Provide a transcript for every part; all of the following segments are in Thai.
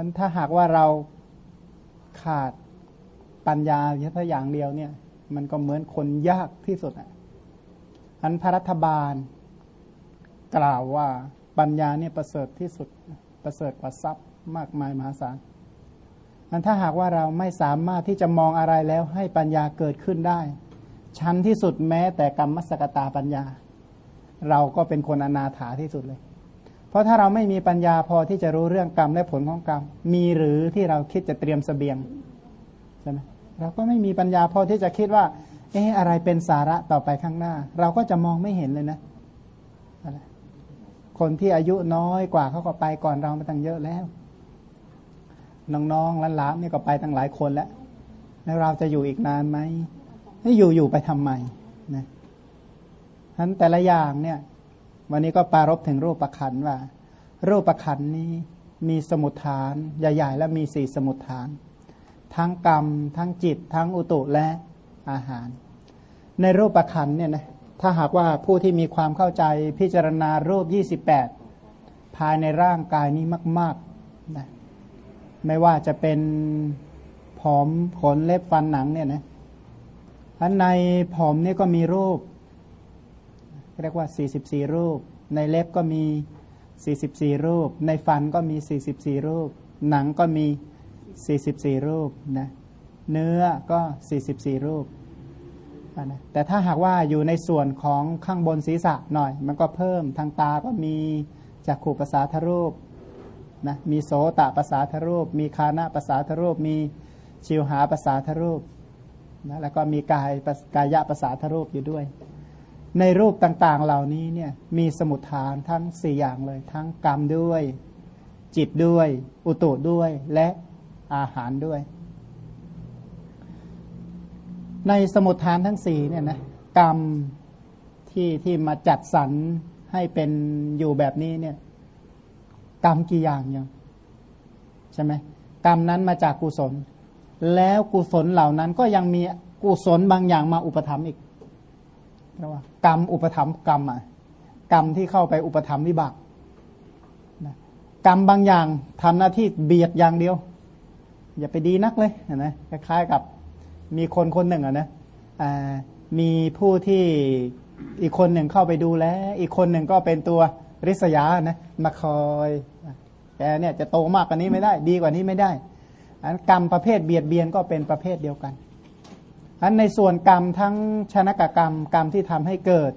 พันถ้าหากว่าเราขาดปัญญาแค่อย่างเดียวเนี่ย มันก็เหมือนคนยากที่สุดอะอันพระรัฐบาล กล่าวว่าปัญญาเนี่ยประเสริฐที่สุดประเสริฐกว่าทรัพย์มากมายมหาศาลมันถ้าหากว่าเราไม่สามารถที่จะมองอะไรแล้วให้ปัญญาเกิดขึ้นได้ ชั้นที่สุดแม้แต่กรรมมสกตาปัญญา เราก็เป็นคนอนาถาที่สุดเลย เพราะถ้าเราไม่มีปัญญาพอที่จะรู้เรื่องกรรมและผลของกรรม มีหรือที่เราคิดจะเตรียมสเสบียงใช่ไหมเราก็ไม่มีปัญญาพอที่จะคิดว่า เอ๊ะอะไรเป็นสาระต่อไปข้างหน้า เราก็จะมองไม่เห็นเลยนะคนที่อายุน้อยกว่าเขาก็ไปก่อนเรามาตั้งเยอะแล้ว น้องๆล้านๆนี่ก็ไปตั้งหลายคนแล้ว แล้วเราจะอยู่อีกนานไหมให้อยู่อยู่ไปทำไมนะฉะนั้นแต่ละอย่างเนี่ย วันนี้ก็ปารบถึงรูปประคันว่า รูปประคันนี้มีสมุทฐานใหญ่ๆ และมีสี่สมุทฐาน ทั้งกรรม ทั้งจิต ทั้งอุตุและอาหาร ในรูปประคันเนี่ยนะถ้าหากว่าผู้ที่มีความเข้าใจพิจารณารูป 28 ภายในร่างกายนี้มากๆนะไม่ว่าจะเป็นผมขนเล็บฟันหนังเนี่ยนะอันในผมนี่ก็มีรูป เรียกว่า 44 รูป ในเล็บก็มี 44 รูป ในฟันก็มี 44 รูป หนังก็มี 44 รูปนะเนื้อก็ 44 รูปนะแต่ถ้าหากว่าอยู่ในส่วนของข้างบนศีรษะหน่อย มันก็เพิ่มทางตาก็มีจักขู่ภาษาทรูปนะมีโสตภาษาทรูป มีคานะภาษาทรูป มีชิวหาภาษาทรูปนะแล้วก็มีกายกายะภาษาทรูปอยู่ด้วย ในรูปต่างๆเหล่านี้เนี่ยมีสมุทฐานทั้งสี่อย่างเลย ทั้งกรรมด้วย จิตด้วย อุตุด้วยและอาหารด้วย ในสมุทฐานทั้งสี่เนี่ยนะกรรมที่ที่มาจัดสรรให้เป็นอยู่แบบนี้เนี่ยกรรมกี่อย่างยังใช่ไหมกรรมนั้นมาจากกุศล แล้วกุศลเหล่านั้นก็ยังมีกุศลบางอย่างมาอุปถัมภ์อีก เรียกว่ากรรมอุปถัมกรรมอะกรรมที่เข้าไปอุปถัมวิบากกรรมบางอย่างทำหน้าที่เบียดอย่างเดียว อย่าไปดีนักเลยนะคล้ายๆกับมีคนคนหนึ่งอะนะมีผู้ที่อีกคนหนึ่งเข้าไปดูแลอีกคนหนึ่งก็เป็นตัวริษยานะมาคอยแกเนี่ยจะโตมากกว่านี้ไม่ได้ ดีกว่านี้ไม่ได้อันกรรมประเภทเบียดเบียนก็เป็นประเภทเดียวกัน อันในส่วนกรรมทั้งชนะกกรรม กรรมที่ทำให้เกิด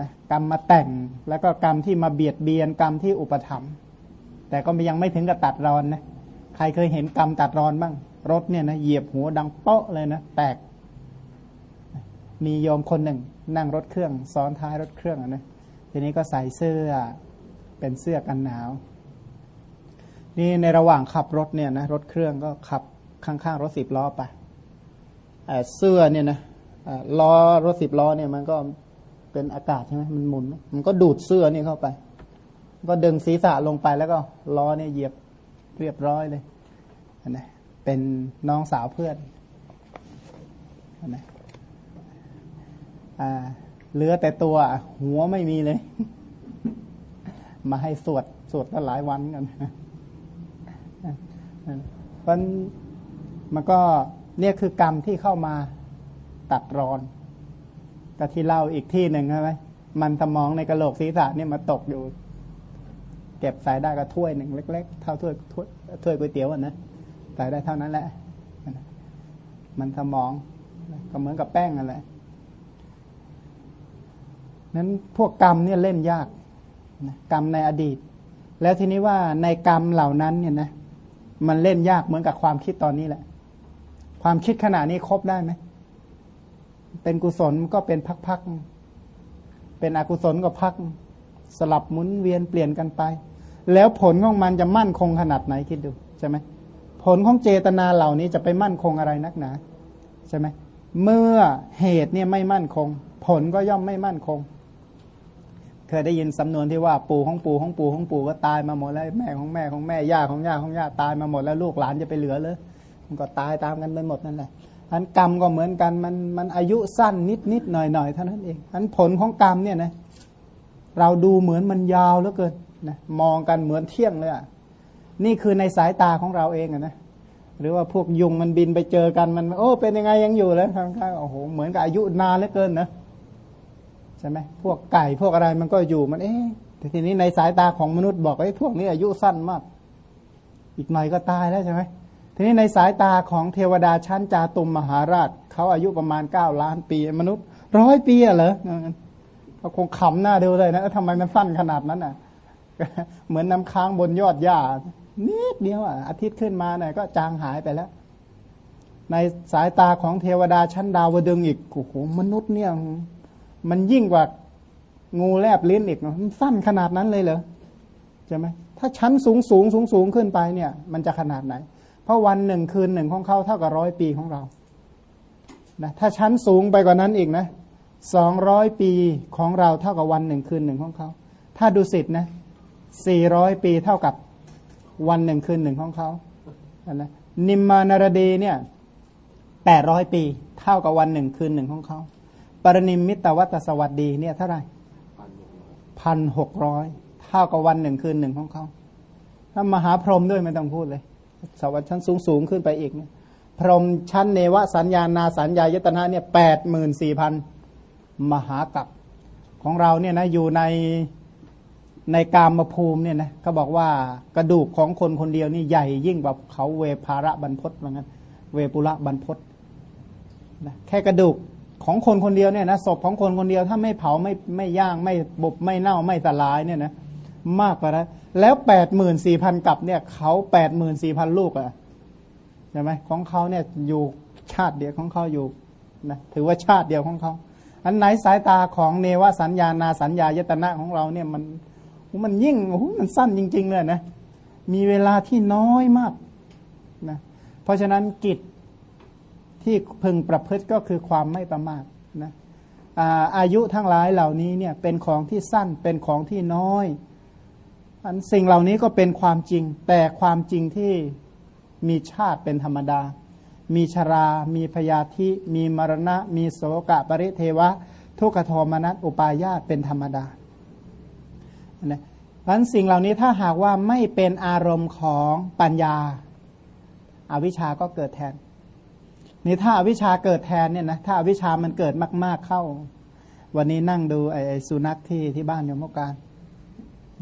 นะกรรมมาแต่งแล้วก็กรรมที่มาเบียดเบียนกรรมที่อุปธรรมแต่ก็ยังไม่ถึงกับตัดรอนนะใครเคยเห็นกรรมตัดรอนบ้าง รถเนี่ยนะเหยียบหัวดังเปาะเลยนะแตก มีโยมคนหนึ่ง นั่งรถเครื่อง ซ้อนท้ายรถเครื่องนะทีนี้ก็ใส่เสื้อเป็นเสื้อกันหนาว นี่ในระหว่างขับรถเนี่ยนะรถเครื่องก็ขับข้างๆรถสิบล้อไป เสื้อเนี่ยนะล้อรถสิบล้อเนี่ยมันก็เป็นอากาศใช่ไหมมันหมุน มันก็ดูดเสื้อนี่เข้าไป ก็ดึงศีรษะลงไปแล้วก็ล้อเนี่ยเหยียบเรียบร้อยเลยนะเป็นน้องสาวเพื่อนนะอ่าเหลือแต่ตัวหัวไม่มีเลย มาให้สวดสวดหลายวันกันเพราะมันก็ เนี่ยคือกรรมที่เข้ามาตัดรอน แต่ที่เล่าอีกที่หนึ่งใช่ไหมมันสมองในกระโหลกศีรษะเนี่ยมาตกอยู่ เก็บใส่ได้ก็ถ้วยหนึ่งเล็ก ๆ เท่าถ้วยถ้วยถ้วยก๋วยเตี๋ยวอะนะใส่ได้เท่านั้นแหละ มันสมอง ก็เหมือนกับแป้งนั่นแหละนั้นพวกกรรมเนี่ยเล่นยากกรรมในอดีต แล้วทีนี้ว่าในกรรมเหล่านั้นเนี่ยนะมันเล่นยากเหมือนกับความคิดตอนนี้แหละ ความคิดขณะนี้ครบได้ไหม เป็นกุศลก็เป็นพักๆ เป็นอกุศลก็พัก สลับหมุนเวียนเปลี่ยนกันไป แล้วผลของมันจะมั่นคงขนาดไหนคิดดูใช่ไหมผลของเจตนาเหล่านี้จะไปมั่นคงอะไรนักหนาใช่ไหมเมื่อเหตุเนี่ยไม่มั่นคง ผลก็ย่อมไม่มั่นคง เคยได้ยินสำนวนที่ว่าปู่ของปู่ของปู่ของปู่ก็ตายมาหมดแล้วแม่ของแม่ของแม่ย่าของย่าของย่าตายมาหมดแล้วลูกหลานจะไปเหลือเลย มันก็ตายตามกันไปหมดนั่นแหละอันกรรมก็เหมือนกันมันมันอายุสั้นนิดนิดหน่อยหน่อยเท่านั้นเองอันผลของกรรมเนี่ยนะเราดูเหมือนมันยาวเหลือเกินนะมองกันเหมือนเที่ยงเลยอะนี่คือในสายตาของเราเองนะหรือว่าพวกยุงมันบินไปเจอกันมัน โอ้เป็นยังไงยังอยู่แล้วข้างๆโอ้โหเหมือนกับอายุนานเหลือเกินนะใช่ไหมพวกไก่พวกอะไรมันก็อยู่มันเอ๊ะทีนี้ในสายตาของมนุษย์บอกไอ้พวกนี้อายุสั้นมาก อีกหน่อยก็ตายแล้วใช่ไหม ทีนี้ในสายตาของเทวดาชั้นจาตุมมหาราช เขาอายุประมาณเก้าล้านปีมนุษย์ร้อยปีอะเหรอเขาคงขำหน้าเดูเลยนะทำไมมันสั้นขนาดนั้นอะ เหมือนน้ำค้างบนยอดหญ้านิดเดียวอะอาทิตย์ขึ้นมาเนี่ยก็จางหายไปแล้ว ในสายตาของเทวดาชั้นดาวดึงอีกโอ้โหมนุษย์เนี่ย มันยิ่งกว่างูแลบลิ้นอีกมันสั้นขนาดนั้นเลยเหรอใช่ไหมถ้าชั้นสูงสูงสูงสูงขึ้นไปเนี่ย มันจะขนาดไหน เพราะวันหนึ่งคืนหนึ่งของเขาเท่ากับร้อยปีของเรานะถ้าชั้นสูงไปกว่านั้นอีกนะสองร้อยปีของเราเท่ากับวันหนึ่งคืนหนึ่งของเขา ถ้าดูสิทธ์นะสี่ร้อยปีเท่ากับวันหนึ่งคืนหนึ่งของเขานะนิมมานารดีเนี่ยแปดร้อยปี เท่ากับวันหนึ่งคืนหนึ่งของเขาปรนิมมิตวัตสวัสดีเนี่ยเท่าไหร่พันหกร้อยเท่ากับวันหนึ่งคืนหนึ่งของเขาถ้ามหาพรหมด้วยไม่ต้องพูดเลย สวรรค์ชั้นสูงสูงขึ้นไปอีก พรหมชั้นเนวสัญญานาสัญญายตนะเนี่ยแปดหมื่นสี่พันมหากับของเราเนี่ยนะอยู่ในในกามภูมิเนี่ยนะเขาบอกว่ากระดูกของคนคนเดียวนี่ใหญ่ยิ่งกว่าเขาเวภาระบรรพศเหมือนกันเวปุระบรรพศนะแค่กระดูกของคนคนเดียวเนี่ยนะศพของคนคนเดียวถ้าไม่เผาไม่ไม่ย่างไม่บุบไม่เน่าไม่สลายเนี่ยนะ มากกว่านั้นแล้วแปดหมื่นสี่พันกับเนี่ยเขาแปดหมื่นสี่พันลูกอะใช่ไหมของเขาเนี่ยอยู่ชาติเดียวของเขาอยู่นะถือว่าชาติเดียวของเขา อันไหนสายตาของเนวสัญญานาสัญญายตนะของเราเนี่ยมันมันยิ่งมันสั้นจริง ๆ เลยนะ มีเวลาที่น้อยมากนะเพราะฉะนั้นกิจที่พึงประพฤติก็คือความไม่ประมาทนะอาอายุทั้งหลายเหล่านี้เนี่ยเป็นของที่สั้นเป็นของที่น้อย อันสิ่งเหล่านี้ก็เป็นความจริง แต่ความจริงที่มีชาติเป็นธรรมดา มีชรา มีพยาธิ มีมรณะ มีโสกะปริเทวะ ทุกขโทมนัสอุปายาตเป็นธรรมดานะเพราะสิ่งเหล่านี้ถ้าหากว่าไม่เป็นอารมณ์ของปัญญาอาวิชาก็เกิดแทน นี่ถ้าอาวิชาเกิดแทนเนี่ยนะถ้าอาวิชามันเกิดมาก ๆเข้า วันนี้นั่งดูไอ้สุนัขที่ที่บ้านโยมการ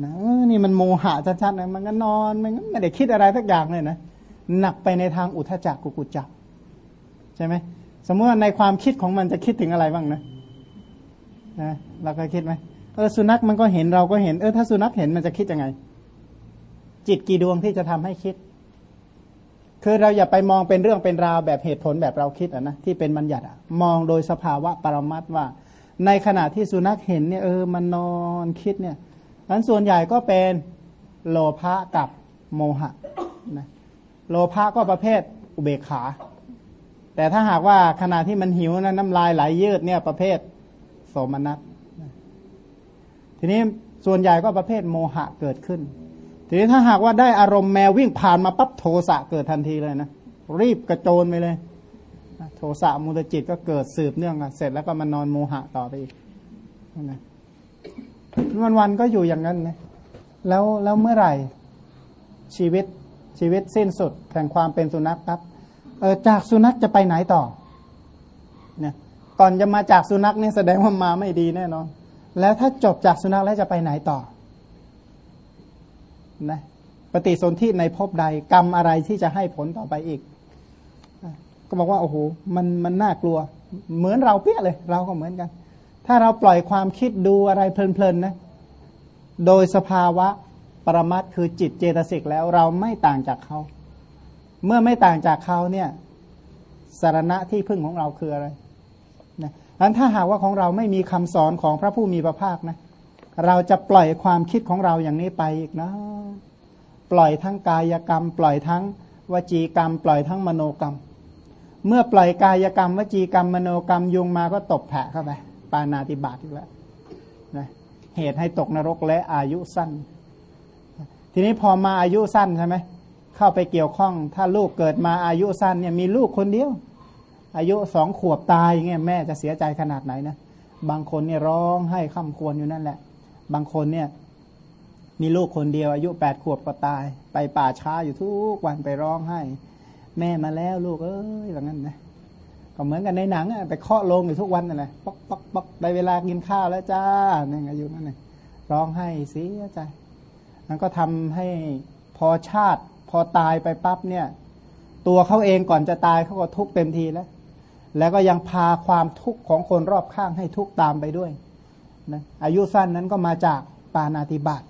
นะนี่มันโมหะชัดๆนะมันก็นอนมันไม่ได้คิดอะไรสักอย่างเลยนะหนักไปในทางอุทจักกุกุจักใช่ไหมสมมติว่าในความคิดของมันจะคิดถึงอะไรบ้างนะนะเราเคยคิดไหมเออสุนัขมันก็เห็นเราก็เห็นเออถ้าสุนัขเห็นมันจะคิดยังไง จิตกี่ดวงที่จะทำให้คิด คือเราอย่าไปมองเป็นเรื่องเป็นราวแบบเหตุผลแบบเราคิดอะนะที่เป็นบัญญัติอะมองโดยสภาวะปรมัตว่า ในขณะที่สุนัขเห็นเนี่ยเออมันนอนคิดเนี่ย นั้นส่วนใหญ่ก็เป็นโลภะกับโมหะนะโลภะก็ประเภทอุเบกขา แต่ถ้าหากว่าขณะที่มันหิวนะน้ำลายไหลยยืดเนี่ยประเภทโสมนัสทีนี้ส่วนใหญ่ก็ประเภทโมหะเกิดขึ้น ทีนี้ถ้าหากว่าได้อารมณ์แมววิ่งผ่านมาปั๊บโทสะเกิดทันทีเลยนะรีบกระโจนไปเลยโทสะมูลจิตก็เกิดสืบเนื่องกันเสร็จแล้วก็มานอนโมหะต่อไปอีกนะ วันวันก็อยู่อย่างนั้นนะแล้วแล้วเมื่อไหร่ชีวิตชีวิตสิ้นสุดแห่งความเป็นสุนัขครับเออจากสุนัขจะไปไหนต่อเนี่ยก่อนจะมาจากสุนัขนี่แสดงว่ามาไม่ดีแน่นอนแล้วถ้าจบจากสุนัขแล้วจะไปไหนต่อนะปฏิสนธิในภพใดกรรมอะไรที่จะให้ผลต่อไปอีก ก็บอกว่าโอ้โหมันมันน่ากลัว เหมือนเราเปี้ยเลย เราก็เหมือนกัน ถ้าเราปล่อยความคิดดูอะไรเพลินๆนะ โดยสภาวะประมัตคือจิตเจตสิกแล้วเราไม่ต่างจากเขา เมื่อไม่ต่างจากเขาเนี่ยสารณะที่พึ่งของเราคืออะไรอันถ้าหากว่าของเราไม่มีคำสอนของพระผู้มีพระภาคนะเราจะปล่อยความคิดของเราอย่างนี้ไปอีกนะ ปล่อยทั้งกายกรรม ปล่อยทั้งวจีกรรม ปล่อยทั้งมโนกรรม เมื่อปล่อยกายกรรม วจีกรรมมโนกรรมยุงมาก็ตบแผะเข้าไป ปานาติบาตอีกแล้วนะเหตุให้ตกนรกและอายุสั้น ทีนี้พอมาอายุสั้นใช่ไหมเข้าไปเกี่ยวข้อง ถ้าลูกเกิดมาอายุสั้นเนี่ยมีลูกคนเดียว อายุสองขวบตายเงี้ยแม่จะเสียใจขนาดไหนนะบางคนเนี่ยร้องให้ข้าควรอยู่นั่นแหละ บางคนเนี่ย มีลูกคนเดียว อายุแปดขวบก็ตาย ไปป่าช้าอยู่ทุกวันไปร้องไห้ แม่มาแล้วลูกเอ้ยแบบนั้นนะ ก็เหมือนกันในหนังอะไปเคาะลงอยู่ทุกวันนั่นแหละป๊อกป๊อกป๊อกได้เวลากินข้าวแล้วจ้าเนี่ยอายุนั่นเองร้องไห้เสียใจมันก็ทำให้พอชาติ พอตายไปปั๊บเนี่ย ตัวเขาเองก่อนจะตายเขาก็ทุกเต็มทีแล้ว แล้วก็ยังพาความทุกข์ของคนรอบข้างให้ทุกตามไปด้วยนะอายุสั้นนั้นก็มาจากปานาติบาต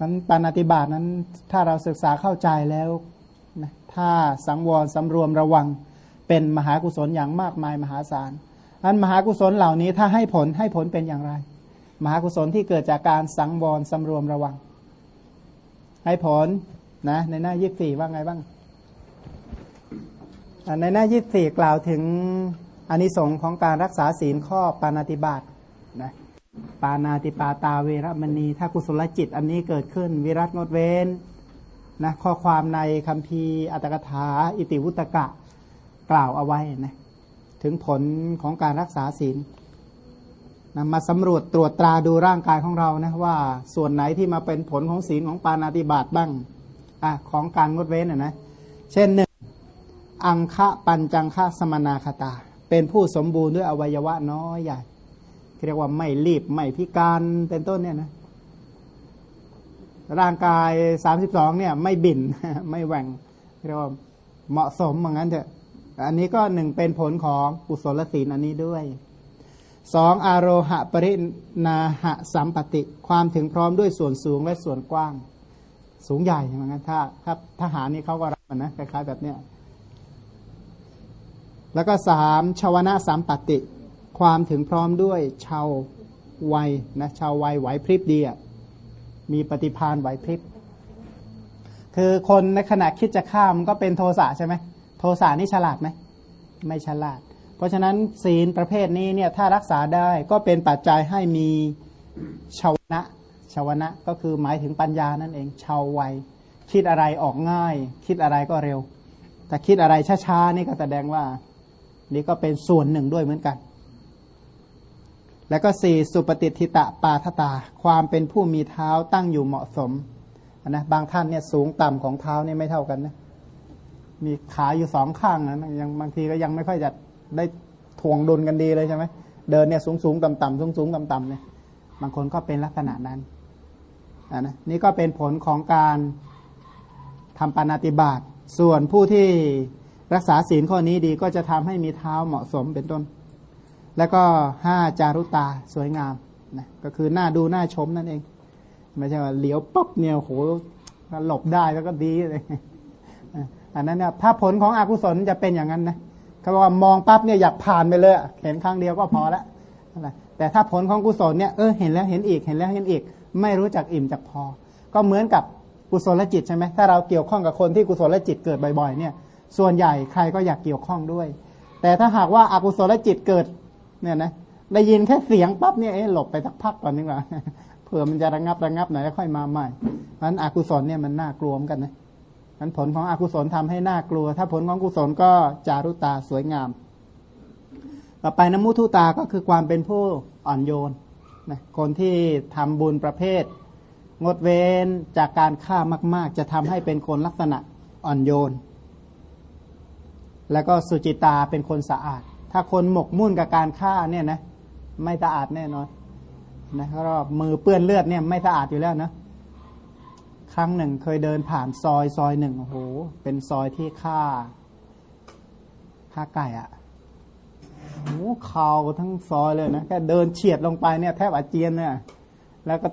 นั้นปานาติบาตนั้นถ้าเราศึกษาเข้าใจแล้วนะถ้าสังวรสำรวมระวัง เป็นมหากุศลอย่างมากมายมหาศาลอันมหากุศลเหล่านี้ถ้าให้ผลให้ผลเป็นอย่างไร มหากุศลที่เกิดจากการสังวรสำรวมระวัง ให้ผลนะในหน้ายี่สี่ว่าไงบ้างในหน้ายี่สี่กล่าวถึงอนิสงค์ของการรักษาศีลข้อปานาติบาตนะปานาติปาตาเวรมณี ถ้ากุศลจิตอันนี้เกิดขึ้น วิรัตงดเว้นนะข้อความในคำพีอัตถกถา อิติวุตกะ กล่าวเอาไว้นะถึงผลของการรักษาศีลนะมาสำรวจตรวจตราดูร่างกายของเรานะว่าส่วนไหนที่มาเป็นผลของศีลของปานาติบาตบ้างอของการงดเว้นนะนะ เช่นหนึ่งอังคะปัญจังคะสมนาคตา เป็นผู้สมบูรณ์ด้วยอวัยวะน้อยใหญ่เรียกว่าไม่รีบไม่พิการเป็นต้นเนี่ยนะร่างกายสามสิบสองเนี่ย ไม่บินไม่แหว่งเรียกว่าเหมาะสมเหมือนกันเถอะ อันนี้ก็หนึ่งเป็นผลของกุศลศีลอันนี้ด้วยสองอารหะปรินาหะสัมปติ ความถึงพร้อมด้วยส่วนสูงและส่วนกว้าง สูงใหญ่เหมือนกันถ้าถ้าทหารนี่เขาก็รับนะคล้ายๆแบบเนี้ยแล้วก็สามชาวนะสัมปติ ความถึงพร้อมด้วยชาววัยนะชาววัยไหวพริบดีอะมีปฏิพานไหวพริบคือคนในขณะคิดจะฆ่ามันก็เป็นโทสะใช่ไหม โทสะนี่ฉลาดไหมไม่ฉลาด เพราะฉะนั้นศีลประเภทนี้เนี่ยถ้ารักษาได้ก็เป็นปัจจัยให้มีชาวนะชาวนะก็คือหมายถึงปัญญานั่นเองชาววัยคิดอะไรออกง่าย คิดอะไรก็เร็ว แต่คิดอะไรช้าๆนี่ก็แสดงว่า นี่ก็เป็นส่วนหนึ่งด้วยเหมือนกัน แล้วก็สี่สุปฏิทิตะปาทตา ความเป็นผู้มีเท้าตั้งอยู่เหมาะสมนะบางท่านเนี่ยสูงต่ำของเท้านี่ไม่เท่ากันนะ มีขาอยู่สองข้างนะยังบางทีก็ยังไม่ค่อยจะได้ทวงดุลกันดีเลยใช่ไหมเดินเนี่ยสูงสูงต่ำต่ำสูงสูงต่ำต่ำเนี่ยบางคนก็เป็นลักษณะนั้นนนะนี่ก็เป็นผลของการทำปานาติบาตส่วนผู้ที่รักษาศีลข้อนี้ดีก็จะทำให้มีเท้าเหมาะสมเป็นต้น แล้วก็ห้าจารุตาสวยงามนะก็คือหน้าดูหน้าชมนั่นเอง ไม่ใช่ว่าเหลียวปั๊บเนี่ยโหหลบได้แล้วก็ดีเลย อันนั้นเนี่ยถ้าผลของอกุศลจะเป็นอย่างนั้นนะเขาบอกว่ามองปั๊บเนี่ยอยากผ่านไปเลยเห็นครั้งเดียวก็พอละแต่ถ้าผลของกุศลเนี่ยเออเห็นแล้วเห็นอีกเห็นแล้วเห็นอีก ไม่รู้จักอิ่มจักพอ ก็เหมือนกับกุศลจิตใช่ไหมถ้าเราเกี่ยวข้องกับคนที่กุศลจิตเกิดบ่อยๆ เนี่ยส่วนใหญ่ใครก็อยากเกี่ยวข้องด้วย แต่ถ้าหากว่าอากุศลจิตเกิดเนี่ยนะได้ยินแค่เสียงปั๊บเนี่ยเอ๊ะหลบไปสักพักก่อนนึกว่าเผื่อมันจะระงับระงับหน่อยแล้วค่อยมาใหม่เพราะนั้นอกุศลเนี่ยมันน่ากลัวมกันนะ นั้นผลของอกุศลทำให้น่ากลัว ถ้าผลของกุศลก็จารุตาสวยงาม ต่อไปน้ำมุทุตาก็คือความเป็นผู้อ่อนโยนนะคนที่ทำบุญประเภท งดเว้นจากการฆ่ามาก ๆ จะทำให้เป็นคนลักษณะอ่อนโยน แล้วก็สุจิตาเป็นคนสะอาด ถ้าคนหมกมุ่นกับการฆ่าเนี่ยนะไม่สะอาดแน่นอนนะเพราะมือเปื้อนเลือดเนี่ยไม่สะอาดอยู่แล้วนะ ครั้งหนึ่งเคยเดินผ่านซอยซอยหนึ่งโอ้โห เป็นซอยที่ฆ่าฆ่าไก่อะโอ้ข่าวทั้งซอยเลยนะแค่เดินเฉียดลงไปเนี่ยแทบอาเจียนเนี่ย แล้วก็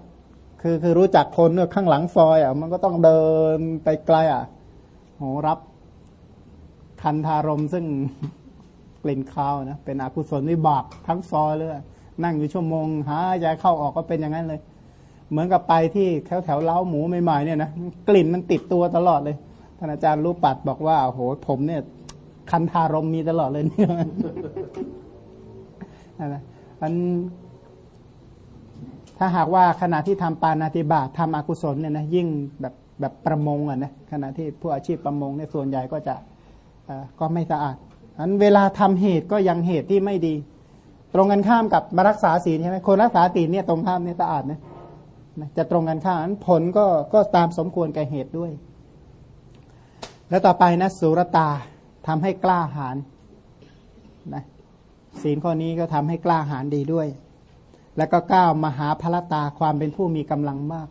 คือคือรู้จักคนเนี่ยข้างหลังซอยอะ มันก็ต้องเดินไปไกลอะโหรับคันธารมซึ่งกลิ่นคาวนะเป็นอกุศลวิบากทั้งซอยเลย นั่งอยู่ชั่วโมงหายาเข้าออกก็เป็นอย่างนั้นเลย เหมือนกับไปที่แถวแถวเล้าหมูใหม่ๆเนี่ยนะกลิ่นมันติดตัวตลอดเลยท่านอาจารย์รู้ปัดบอกว่าโอ้โหผมเนี่ย คันทารมมีตลอดเลยเนี่ยนะอันถ้าหากว่าขณะที่ทำปานาติบาตทำอกุศลเนี่ยนะยิ่งแบบแบบประมงอะนะขณะที่ผู้อาชีพประมงเนี่ยส่วนใหญ่ก็จะก็ไม่สะอาดอันเวลาทำเหตุก็ยังเหตุที่ไม่ดี ตรงกันข้ามกับมารักษาศีลใช่ไหมคนรักษาศีลเนี่ยตรงข้ามเนี่ยสะอาดนะ จะตรงกันข้ามผลก็ก็ตามสมควรแก่เหตุด้วย แล้วต่อไปนะสุรตาทำให้กล้าหาญนะศีลข้อนี้ก็ทำให้กล้าหาญดีด้วย แล้วก็ก้าวมหาพลตาความเป็นผู้มีกำลังมาก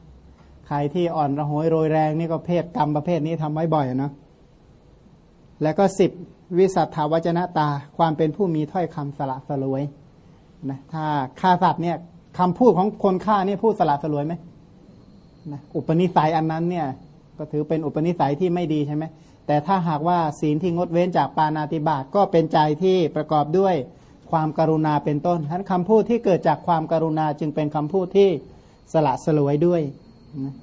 ใครที่อ่อนระหวยโรยแรงนี่ก็เพศกรรมประเภทนี้ทำไว้บ่อยนะแล้วก็สิบวิสัทธาวจนะตาความเป็นผู้มีถ้อยคำสละสลวยนะถ้าฆ่าสัตว์เนี่ย คำพูดของคนฆ่านี่พูดสละสลวยไหมนะอุปนิสัยอันนั้นเนี่ย ก็ถือเป็นอุปนิสัยที่ไม่ดีใช่ไหมแต่ถ้าหากว่าศีลที่งดเว้นจากปานาติบาตก็เป็นใจที่ประกอบด้วยความการุณาเป็นต้นทั้นคำพูดที่เกิดจากความการุณาจึงเป็นคำพูดที่สละสลวยด้วยนะ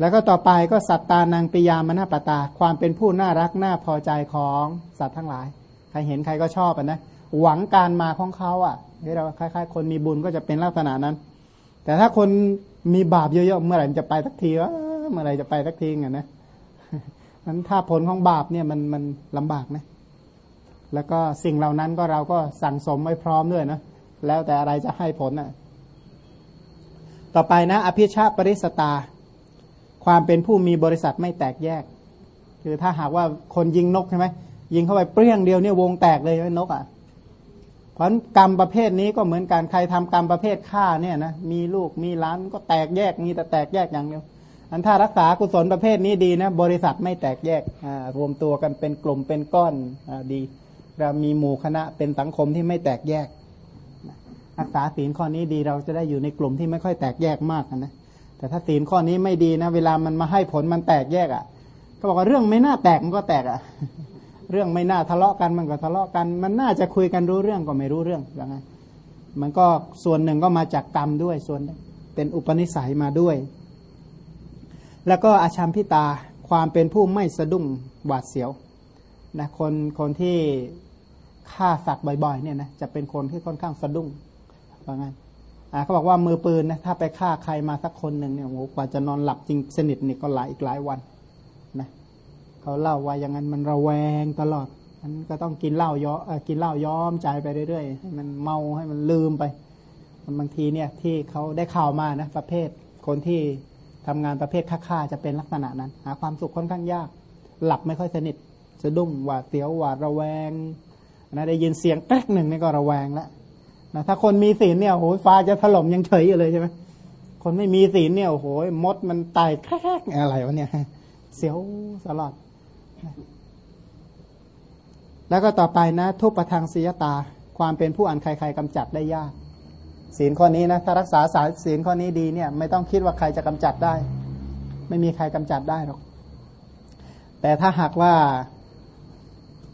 แล้วก็ต่อไปก็สัตตานังปิยามนาปตา ความเป็นผู้น่ารักน่าพอใจของสัตว์ทั้งหลาย ใครเห็นใครก็ชอบอะนะหวังการมาของเขาอะ ที่เราคล้ายๆ คนมีบุญก็จะเป็นลักษณะนั้น แต่ถ้าคนมีบาปเยอะๆเมื่อไหร่จะไปสักทีวะเมื่อไหร่จะไปสักทีอะนะนั้นถ้าผลของบาปเนี่ยมันมันลำบากนะแล้วก็สิ่งเหล่านั้นก็เราก็สั่งสมไว้พร้อมด้วยนะแล้วแต่อะไรจะให้ผลอะ ต่อไปนะ อภิชาปริสตา ความเป็นผู้มีบริษัทไม่แตกแยก คือถ้าหากว่าคนยิงนกใช่ไหมยิงเข้าไปเปรี้ยงเดียวเนี่ยวงแตกเลยนกอะ เพราะกรรมประเภทนี้ก็เหมือนการใครทำกรรมประเภทฆ่าเนี่ยนะมีลูกมีล้านก็แตกแยกมีแต่แตกแยกอย่างเดียวอันถ้ารักษากุศลประเภทนี้ดีนะบริษัทไม่แตกแยกรวมตัวกันเป็นกลุ่มเป็นก้อนอดีเรามีหมู่คณะเป็นสังคมที่ไม่แตกแยกรักษาศีลข้อนี้ดีเราจะได้อยู่ในกลุ่มที่ไม่ค่อยแตกแยกมากนะแต่ถ้าศีลข้อนี้ไม่ดีนะ เวลามันมาให้ผลมันแตกแยกอะ่ะ ก็บอกว่าเรื่องไม่น่าแตกมันก็แตกอะ่ะ เรื่องไม่น่าทะเลาะกันมันก็ทะเลาะกัน มันน่าจะคุยกันรู้เรื่องก็ไม่รู้เรื่องอย่างไงมันก็ส่วนหนึ่งก็มาจากกรรมด้วยส่วนเป็นอุปนิสัยมาด้วย แล้วก็อาชัมพิตาความเป็นผู้ไม่สะดุ้งหวาดเสียวนะคนคนที่ฆ่าสัตว์บ่อยๆเนี่ยนะจะเป็นคนที่ค่อนข้างสะดุ้งว่างั้นเขาบอกว่ามือปืนนะถ้าไปฆ่าใครมาสักคนหนึ่งเนี่ยโอ้กว่าจะนอนหลับจริงสนิทนี่ก็หลายอีกหลายวัน เขาเล่าว่าอย่างนั้นมันระแวงตลอดมันก็ต้องกินเหล้าย้อกินเหล้าย้อมใจไปเรื่อยๆให้มันเมาให้มันลืมไปบางทีเนี่ยที่เขาได้ข่าวมานะประเภทคนที่ทำงานประเภทฆ่าๆจะเป็นลักษณะนั้น หาความสุขค่อนข้างยาก หลับไม่ค่อยสนิทสะดุ้งหวาดเสียวหวาดระแวงนะได้ยินเสียงแป๊กหนึ่งนี่ก็ระแวงแล้วนะถ้าคนมีศีลเนี่ยโอ้โหฟ้าจะถล่มยังเฉยอยู่เลยใช่ไหมคนไม่มีศีลเนี่ยโอ้โหมดมันตายแครกอะไรวะเนี่ยเสียวสลอด แล้วก็ต่อไปนะ ทุประทางศียตา ความเป็นผู้อันใครๆกำจัดได้ยาก ศีลข้อนี้นะ ถ้ารักษาสายศีลข้อนี้ดีเนี่ย ไม่ต้องคิดว่าใครจะกำจัดได้ ไม่มีใครกำจัดได้หรอก แต่ถ้าหากว่า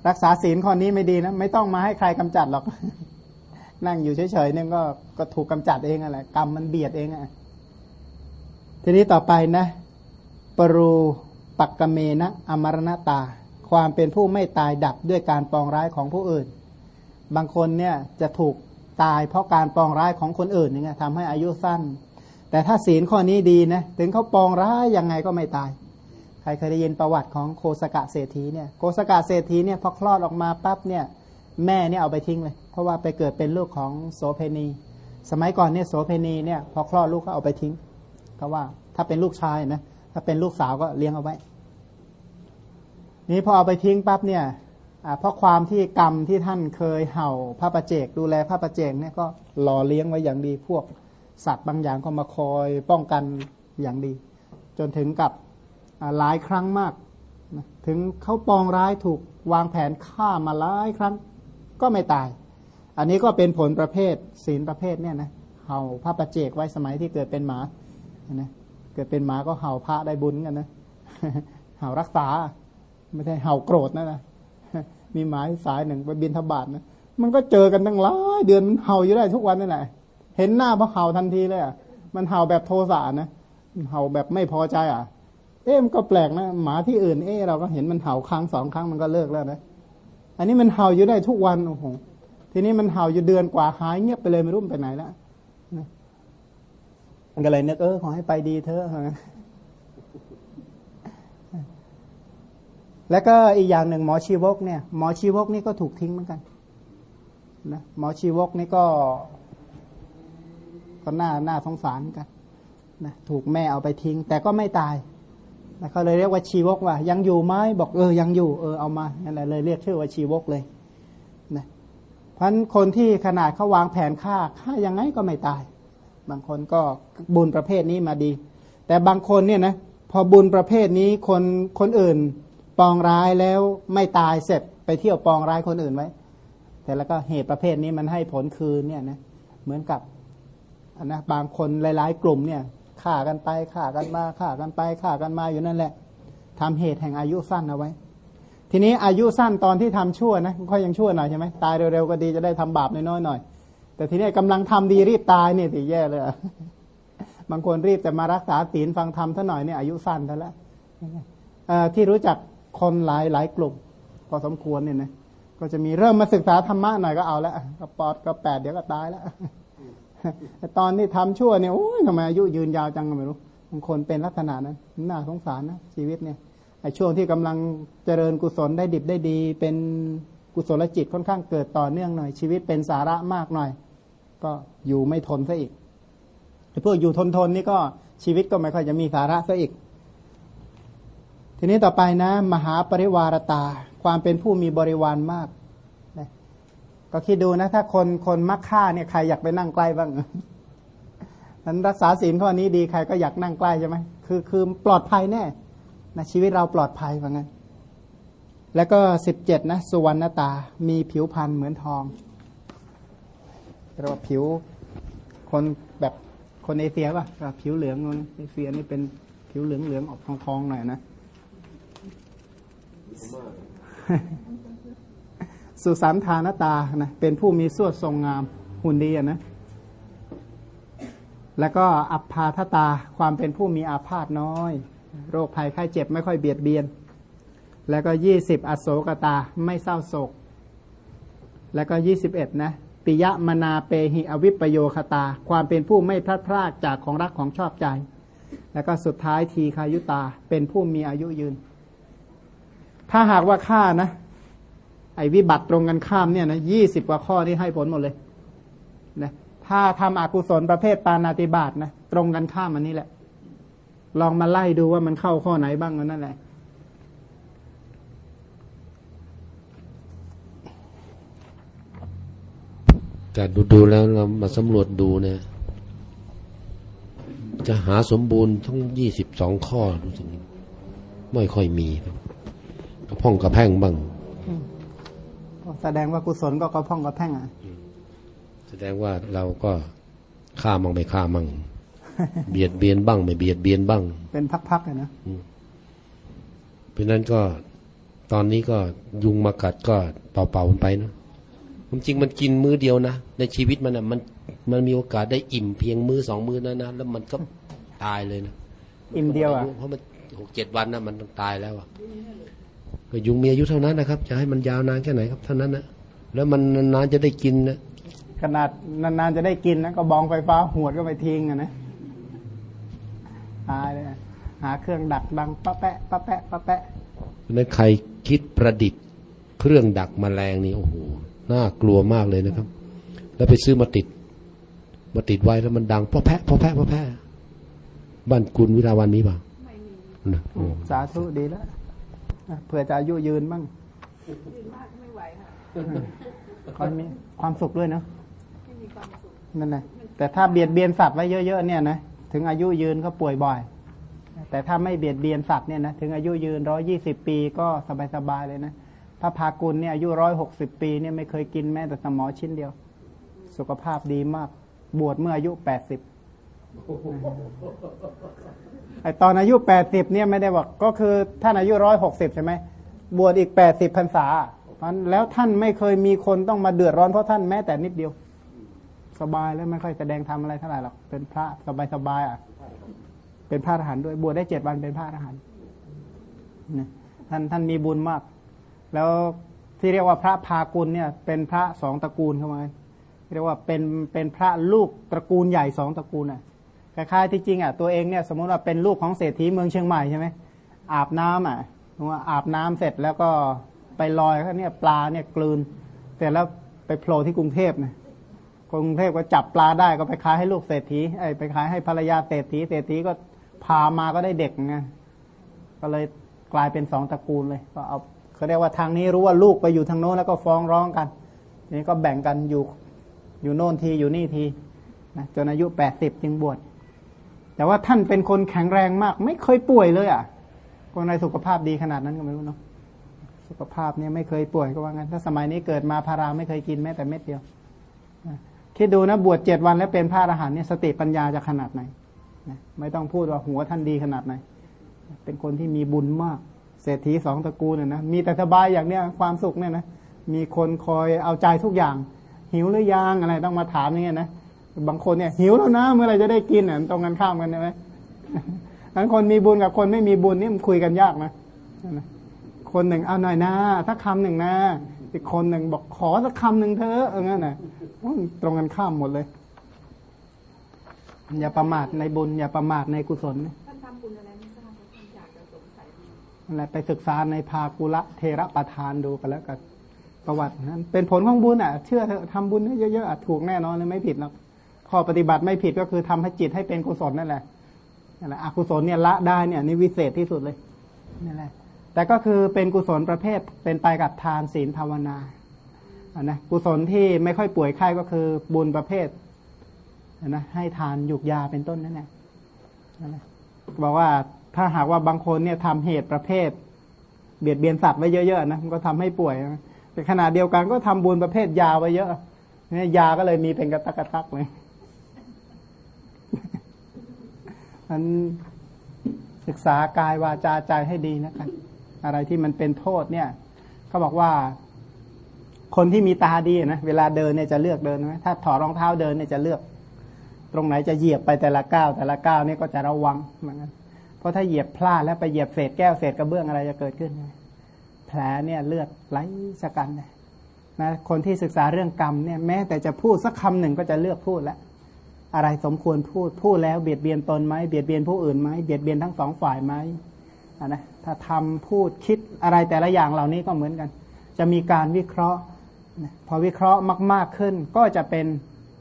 รักษาศีลข้อนี้ไม่ดีนะ ไม่ต้องมาให้ใครกำจัดหรอก นั่งอยู่เฉยๆเนี่ยก็ก็ถูกกำจัดเองอะไรกรรมมันเบียดเองอะทีนี้ต่อไปนะ ปรู ปักกเมนะอมรณตา ความเป็นผู้ไม่ตายดับด้วยการปองร้ายของผู้อื่น บางคนเนี่ยจะถูกตายเพราะการปองร้ายของคนอื่นนี่ไงทำให้อายุสั้น แต่ถ้าศีลข้อนี้ดีนะถึงเขาปองร้ายยังไงก็ไม่ตาย ใครเคยได้ยินประวัติของโคสกะเศรษฐีเนี่ยโคสกะเศรษฐีเนี่ยพอคลอดออกมาปั๊บเนี่ยแม่เนี่ยเอาไปทิ้งเลย เพราะว่าไปเกิดเป็นลูกของโสเพณี สมัยก่อนเนี่ยโสเพณีเนี่ยพอคลอดลูกก็เอาไปทิ้งก็ว่าถ้าเป็นลูกชายนะ ถ้าเป็นลูกสาวก็เลี้ยงเอาไว้ นี้พอเอาไปทิ้งปั๊บเนี่ยเพราะความที่กรรมที่ท่านเคยเห่าพระประเจก ดูแลพระประเจกเนี่ยก็หล่อเลี้ยงไว้อย่างดี พวกสัตว์บางอย่างก็มาคอยป้องกันอย่างดี จนถึงกับหลายครั้งมาก ถึงเขาปองร้ายถูกวางแผนฆ่ามาหลายครั้งก็ไม่ตาย อันนี้ก็เป็นผลประเภทศีลประเภทเนี่ยนะเห่าพระประเจกไว้สมัยที่เกิดเป็นหมานะ เกิดเป็นหมาก็เห่าพระได้บุญกันนะเห่ารักษา ไม่ใช่เห่าโกรธนะนะมีหมาสายหนึ่งไปบินทบาทนะมันก็เจอกันตั้งหลายเดือนมันเห่าอยู่ได้ทุกวันนั่นแหละเห็นหน้าพระเห่าทันทีเลยอะมันเห่าแบบโทสะนะเห่าแบบไม่พอใจอะ เอ๊ะมันก็แปลกนะหมาที่อื่น เอ๊ะเราก็เห็นมันเห่าครั้งสองครั้งมันก็เลิกแล้วนะอันนี้มันเห่าอยู่ได้ทุกวันโอ้โหทีนี้มันเห่าอยู่เดือนกว่าหายเงียบไปเลยไม่รู้ไปไหนแล้ว มันก็เลยนึกเออขอให้ไปดีเถอะแล้วก็อีกอย่างหนึ่งหมอชีวกเนี่ยหมอชีวกนี่ก็ถูกทิ้งเหมือนกันนะหมอชีวกนี่ก็ ก็น่าน่าสงสารกันนะถูกแม่เอาไปทิ้ง แต่ก็ไม่ตายนะเขาเลยเรียกว่าชีวกว่า ยังอยู่ไหมบอกเออยังอยู่เออเอามานั่นแหละเลยเรียกชื่อว่าชีวกเลยนะเพราะคนที่ขนาดเขาวางแผนฆ่าฆ่ายังไงก็ไม่ตาย บางคนก็บุญประเภทนี้มาดี แต่บางคนเนี่ยนะพอบุญประเภทนี้คนคนอื่นปองร้ายแล้วไม่ตายเสร็จไปเที่ยวปองร้ายคนอื่นไว้ แต่แล้วก็เหตุประเภทนี้มันให้ผลคืนเนี่ยนะเหมือนกับอันนะบางคนหลาย ๆ กลุ่มเนี่ยฆ่ากันไปฆ่ากันมาฆ่ากันไปฆ่ากันมาอยู่นั่นแหละทำเหตุแห่งอายุสั้นเอาไว้ ทีนี้อายุสั้นตอนที่ทำชั่วนะก็ยังชั่วหน่อยใช่ไหมตายเร็วๆก็ดีจะได้ทำบาปน้อยๆหน่อย แต่ทีนี้กำลังทำดีรีบตายเนี่ยสิแย่เลยบางคนรีบแต่มารักษาศีลฟังธรรมท่าหน่อยเนี่ยอายุสั้นท่าแล้วที่รู้จักคนหลายหลายกลุ่ม พอสมควรเนี่ยนะก็จะมีเริ่มมาศึกษาธรรมะหน่อยก็เอาล้วก็ปอดก็แปดเดี๋ยวก็ตายแล้วตอนที่ทำชั่วเนี่ยโอ้ยทำไมอายุยืนยาวจังก็ไม่รู้บางคนเป็นลักษณะนั้นน่าสงสารนะชีวิตเนี่ยไอ้ช่วงที่กำลังเจริญกุศลได้ดิบได้ดี เป็นกุศลจิตค่อนข้างเกิดต่อเนื่องหน่อยชีวิตเป็นสาระมากหน่อย ก็อยู่ไม่ทนซะอีกไอ้พวกอยู่ทนทนนี่ก็ชีวิตก็ไม่ค่อยจะมีสาระซะอีก ทีนี้ต่อไปนะ มหาปริวารตา ความเป็นผู้มีบริวารมากก็คิดดูนะ ถ้าคนคนมักฆ่าเนี่ยใครอยากไปนั่งใกล้บ้างนั้นรักษาศีลข้อนี้ดีใครก็อยากนั่งใกล้ใช่ไหมคือคือปลอดภัยแน่นะชีวิตเราปลอดภัยว่างั้น แล้วก็สิบเจ็ดนะสุวรรณตา มีผิวพรรณเหมือนทอง เรียกว่าผิว คนแบบคนเอเชียป่ะผิวเหลืองนเอเชียนี่เป็นผิวเหลืองเหลืองออกทองทองหน่อยนะสุสันธานตานะเป็นผู้มีสวดทรงงามหุ่นดีนะแล้วก็อัปพาทตาความเป็นผู้มีอาพาธน้อย โรคภัยไข้เจ็บไม่ค่อยเบียดเบียน แล้วก็ยี่สิบอโศกตาไม่เศร้าโศก แล้วก็ยี่สิบเอ็ดนะ ปิยมนาเปหิอวิปโยคตา ความเป็นผู้ไม่พลาดพลาดจากของรักของชอบใจ แล้วก็สุดท้ายทีคายุตา เป็นผู้มีอายุยืน ถ้าหากว่าข้านะ ไอ้วิบัติตรงกันข้ามเนี่ยนะยี่สิบกว่าข้อที่ให้ผลหมดเลยนะถ้าทำอกุศลประเภทปานาติบาตนะตรงกันข้ามอันนี้แหละ ลองมาไล่ดูว่ามันเข้าข้อไหนบ้างนั่นแหละ แต่ดูดูแล้วเรามาสำรวจดูเนี่ย จะหาสมบูรณ์ทั้งยี่สิบสองข้อรู้สึกไม่ค่อยมีกระพ่องกระแพงบ้างแสดงว่ากุศลก็กระพ่องกระแท่งอะแสดงว่าเราก็ฆ่ามั่งไม่ฆ่ามั่งเบียดเบียนบ้าง ไม่เบียดเบียนบ้าง เป็นพักๆเลยนะเพราะนั้นก็ตอนนี้ก็ยุงมากัดก็เป่าๆไปนะ ความจริงมันกินมื้อเดียวนะ ในชีวิตมันอะมันมันมีโอกาสได้อิ่มเพียงมื้อสองมื้อนั้นนะแล้วมันก็ตายเลยนะอิ่มเดียวอะเพราะมันหกเจ็ดวันนะมันตายแล้วอะก็ยุงมีอายุเท่านั้นนะครับ จะให้มันยาวนานแค่ไหนครับเท่านั้นนะแล้วมันนานจะได้กินนะขนาดนานๆจะได้กินนะก็บองไฟฟ้าหวดก็ไปทิ้งอะนะตายเลยหาเครื่องดักดังปะแปะปะแปะปะแปะนั่นใครคิดประดิษฐ์ เครื่องดักมแมลงนี่โอ้โห น่ากลัวมากเลยนะครับ แล้วไปซื้อมาติด มาติดไว้แล้วมันดังพอแพะพอแพะพอแพะบ้านคุณวิลาวันนี้เปล่าสาธุดีแล้วเผื่อจะอายุยืนบ้างยืนมากไม่ไหวค่ะความมีความสุขด้วยเนาะนั่นแหละแต่ถ้าเบียดเบียนสัตว์ไว้เยอะๆเนี่ยนะถึงอายุยืนก็ป่วยบ่อย แต่ถ้าไม่เบียดเบียนสัตว์เนี่ยนะถึงอายุยืนร้อยี่สิบปีก็สบายๆเลยนะ พระพากุลเนี่ยอายุร้อยหกสิบปีเนี่ยไม่เคยกินแม้แต่สมอชิ้นเดียว สุขภาพดีมาก บวชเมื่ออายุแปดสิบไอตอนอายุแปดสิบเนี่ยไม่ได้บอกก็คือท่านอายุร้อยหกสิบใช่ไหมบวชอีกแปดสิบพรรษาแล้วท่านไม่เคยมีคนต้องมาเดือดร้อนเพราะท่านแม้แต่นิดเดียว สบายแล้วไม่ค่อยแสดงทำอะไรเท่าไหร่หรอกเป็นพระสบายสบายอะ เป็นพระอรหันต์ด้วยบวชได้เจ็ดวันเป็นพระอรหันต์ท่านท่านมีบุญมาก แล้วที่เรียกว่าพระพากุลเนี่ยเป็นพระสองตระกูลเข้ามาเรียกว่าเป็นเป็นพระลูกตระกูลใหญ่สองตระกูลอะคล้ายๆที่จริงอะตัวเองเนี่ยสมมติว่าเป็นลูกของเศรษฐีเมืองเชียงใหม่ใช่ไหมอาบน้ำอะว่าอาบน้ำเสร็จแล้วก็ไปลอยเขาเนี่ยปลาเนี่ยกลืน เสร็จแล้วไปโผล่ที่กรุงเทพนะกรุงเทพก็จับปลาได้ก็ไปขายให้ลูกเศรษฐีไอ้ไปขายให้ภรรยาเศรษฐีเศรษฐีก็พามาก็ได้เด็กไงก็เลยกลายเป็นสองตระกูลเลย ก็เอา เขาเรียกว่าทางนี้รู้ว่าลูกไปอยู่ทางโน้นแล้วก็ฟ้องร้องกันทีนี้ก็แบ่งกันอยู่อยู่โน่นทีอยู่นี่ทีนะจนอายุแปดสิบจึงบวชแต่ว่าท่านเป็นคนแข็งแรงมาก ไม่เคยป่วยเลยอะ คนในสุขภาพดีขนาดนั้นก็ไม่รู้เนาะสุขภาพเนี่ยไม่เคยป่วยก็ว่างั้น ถ้าสมัยนี้เกิดมาพาราไม่เคยกินแม้แต่เม็ดเดียวคิดดูนะบวชเจ็ดวันแล้วเป็นพระอรหันต์เนี่ยสติปัญญาจะขนาดไหนไม่ต้องพูดว่าหัวท่านดีขนาดไหน เป็นคนที่มีบุญมาก เศรษฐีสองตระกูลเนี่ยนะมีแต่สบายอย่างเนี้ยความสุขเนี่ยนะมีคนคอยเอาใจทุกอย่าง หิวหรือยังอะไรต้องมาถามอย่างเงี้ยนะบางคนเนี่ยหิวแล้วนะเมื่อไรจะได้กินอะตรงกันข้ามกันใช่ไหมทั้งคนมีบุญกับคนไม่มีบุญนี่มันคุยกันยากนะคนหนึ่งเอาหน่อยนะสักคำหนึ่งนะอีกคนหนึ่งบอกขอสักคำหนึ่งเธอเอองั้นนะตรงกันข้ามหมดเลย อย่าประมาทในบุญอย่าประมาทในกุศลท่านทำบุญอะไร นั่นแหละไปศึกษาในภากุละเทระประธานดูกันแล้วกันประวัตินั้น เป็นผลของบุญอะ เชื่อเถอะทำบุญเยอะๆอะถูกแน่นอนเลยไม่ผิดหรอกข้อปฏิบัติไม่ผิดก็คือทำให้จิตให้เป็นกุศลนั่นแหละนั่นแหละอกุศลเนี่ยละได้เนี่ยนี่วิเศษที่สุดเลยนั่นแหละ แต่ก็คือเป็นกุศลประเภทเป็นไปกับทานศีลภาวนาอะนะกุศลที่ไม่ค่อยป่วยไข้ก็คือบุญประเภทอะนะให้ทานหยุกยาเป็นต้นนั่นแหละนั่นแหละบอกว่า ถ้าหากว่าบางคนเนี่ยทำเหตุประเภท เบียดเบียนสัตว์ไว้เยอะๆนะมันก็ทำให้ป่วยนะแต่ขณะเดียวกันก็ทำบุญประเภทยาไว้เยอะเนี่ยยาก็เลยมีเป็นกระตักกระตักเลยมันศึกษากายวาจาใจให้ดีนะครับอะไรที่มันเป็นโทษเนี่ยเขาบอกว่า คนที่มีตาดีนะเวลาเดินเนี่ยจะเลือกเดินไหมถ้าถอดรองเท้าเดินเนี่ยจะเลือก ตรงไหนจะเหยียบไปแต่ละก้าวแต่ละก้าวเนี่ยก็จะระวังเหมือนกัน ราะถ้าเหยียบพลาดแล้วไปเหยียบเศษแก้วเศษกระเบื้องอะไรจะเกิดขึ้น แผลเนี่ยเลือดไหลสะกันนะคนที่ศึกษาเรื่องกรรมเนี่ยแม้แต่จะพูดสักคำหนึ่งก็จะเลือกพูดแล้วอะไรสมควรพูดพูดแล้วเบียดเบียนตนไหมเบียดเบียนผู้อื่นไหมเบียดเบียนทั้งสองฝ่ายไหมนะถ้าทำพูดคิดอะไรแต่ละอย่างเหล่านี้ก็เหมือนกัน จะมีการวิเคราะห์พอวิเคราะห์มาก ๆขึ้น ก็จะเป็น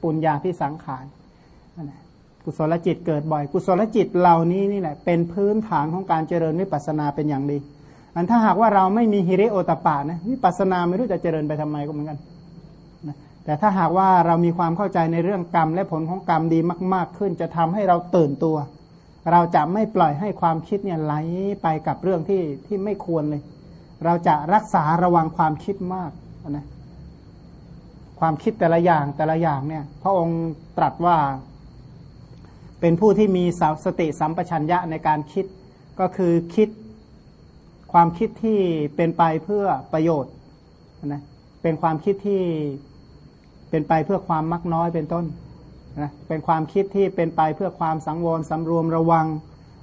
ปุญญาพิสังขาร กุศลจิตเกิดบ่อย กุศลจิตเหล่านี้นี่แหละเป็นพื้นฐานของการเจริญวิปัสนาเป็นอย่างดีอันถ้าหากว่าเราไม่มีฮิริโอตปานะวิปัสนาไม่รู้จะเจริญไปทำไมก็เหมือนกันนะแต่ถ้าหากว่าเรามีความเข้าใจในเรื่องกรรม และผลของกรรมดีมาก ๆ ขึ้นจะทำให้เราตื่นตัว เราจะไม่ปล่อยให้ความคิดเนี่ยไหลไปกับเรื่องที่ที่ไม่ควรเลย เราจะรักษาระวังความคิดมากนะความคิดแต่ละอย่างแต่ละอย่างเนี่ย พระองค์ตรัสว่า เป็นผู้ที่มีสติสัมปชัญญะในการคิดก็คือคิดความคิดที่เป็นไปเพื่อประโยชน์นะเป็นความคิดที่เป็นไปเพื่อความมักน้อยเป็นต้นนะเป็นความคิดที่เป็นไปเพื่อความสังวรสำรวมระวัง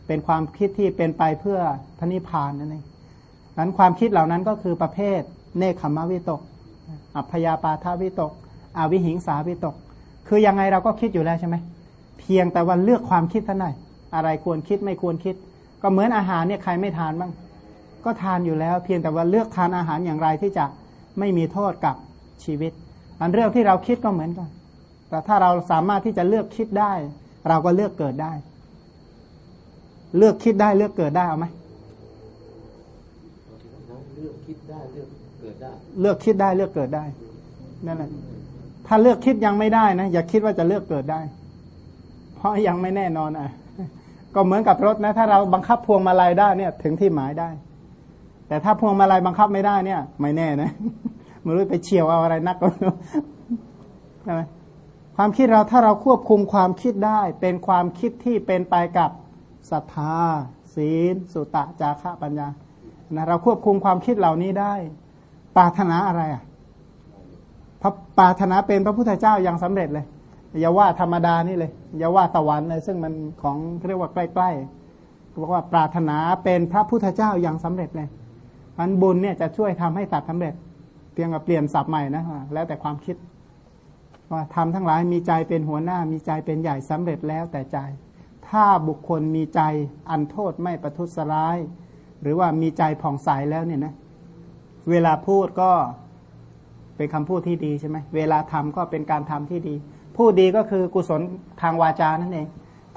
เป็นความคิดที่เป็นไปเพื่อพระนิพพานนั่นเองนั้นความคิดเหล่านั้นก็คือประเภท เนคขมวิตก อัพยาปาทวิตก อวิหิงสาวิตก คือยังไงเราก็คิดอยู่แล้วใช่ไหม เพียงแต่ว่าเลือกความคิดเท่านั้นอะไรควรคิดไม่ควรคิด ก็เหมือนอาหารเนี่ยใครไม่ทานบ้างก็ทานอยู่แล้ว เพียงแต่ว่าเลือกทานอาหารอย่างไรที่จะไม่มีโทษกับชีวิต อันเรื่องที่เราคิดก็เหมือนกัน แต่ถ้าเราสามารถที่จะเลือกคิดได้ เราก็เลือกเกิดได้ เลือกคิดได้เลือกเกิดได้เอาไหมเลือกคิดได้เลือกเกิดได้ เลือกคิดได้เลือกเกิดได้นั่นแหละถ้าเลือกคิดยังไม่ได้นะอย่าคิดว่าจะเลือกเกิดได้ เพราะยังไม่แน่นอนอะ ก็เหมือนกับรถนะ ถ้าเราบังคับพวงมาลัยได้เนี่ย ถึงที่หมายได้ แต่ถ้าพวงมาลัยบังคับไม่ได้เนี่ย ไม่แน่นะไม่รู้ไปเฉียวเอาอะไรนักก็ใช่ไหมความคิดเราถ้าเราควบคุมความคิดได้ เป็นความคิดที่เป็นไปกับศรัทธา ศีล สุตะจาระปัญญานะเราควบคุมความคิดเหล่านี้ได้ปรารถนาอะไรอะพระปรารถนาเป็นพระพุทธเจ้าอย่างสำเร็จเลย อย่าว่าธรรมดานี่เลยอย่าว่าสวรรค์เลยซึ่งมันของเรียกว่าใกล้ๆบอกว่าปรารถนาเป็นพระพุทธเจ้าอย่างสำเร็จเลยอันบุญเนี่ยจะช่วยทำให้ตัดสำเร็จเพียงกับเปลี่ยนศัพท์ใหม่นะแล้วแต่ความคิด ว่าทำทั้งหลายมีใจเป็นหัวหน้ามีใจเป็นใหญ่สำเร็จแล้วแต่ใจ ถ้าบุคคลมีใจอันโทษไม่ประทุษร้าย หรือว่ามีใจผ่องใสแล้วเนี่ยนะเวลาพูดก็เปเป็นคำพูดที่ดีใช่ไหมเวลาทำก็เป็นการทำที่ดี พูดดีก็คือกุศลทางวาจานั่นเอง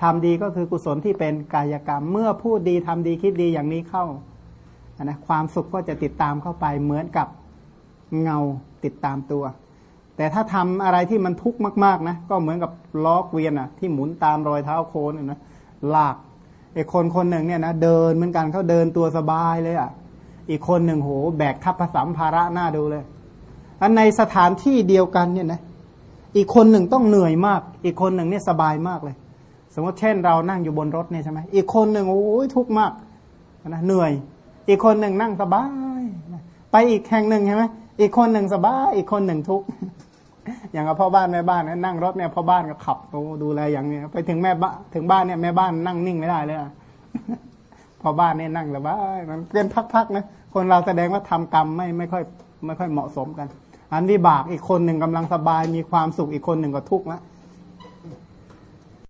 ทำดีก็คือกุศลที่เป็นกายกรรม เมื่อพูดดีทำดีคิดดีอย่างนี้เข้านะความสุขก็จะติดตามเข้าไปเหมือนกับเงาติดตามตัว แต่ถ้าทำอะไรที่มันทุกข์มากๆนะก็เหมือนกับล้อเกวียนอะที่หมุนตามรอยเท้าโคนะนะลากไอ้คนคนหนึ่งเนี่ยนะเดินเหมือนกันเขาเดินตัวสบายเลยอะอีกคนหนึ่งโห แบกทัพผสมภาระหน้าดูเลย อันในสถานที่เดียวกันเนี่ยนะ อีกคนหนึ่งต้องเหนื่อยมาก อีกคนหนึ่งเนี่ยสบายมากเลย สมมติเช่นเรานั่งอยู่บนรถเนี่ยใช่ไหมอีกคนหนึ่งโอ้ยทุกข์มากนะเหนื่อย อีกคนหนึ่งนั่งสบาย ไปอีกแห่งหนึ่งใช่ไหมอีกคนหนึ่งสบาย อีกคนหนึ่งทุกข์อย่างกับพ่อบ้านแม่บ้านนะนั่งรถเนี่ยพ่อบ้านก็ขับโอ้ดูแลอย่างเนี้ยไปถึงแม่บ้านถึงบ้านเนี่ยแม่บ้านนั่งนิ่งไม่ได้เลยพ่อบ้านเนี่ยนั่งสบายมันเป็นพักๆนะคนเราแสดงว่าทำกรรมไม่ไม่ค่อย ไม่ค่อยเหมาะสมกัน อันวิบากอีกคนหนึ่งกำลังสบายมีความสุขอีกคนหนึ่งก็ทุกข์ละ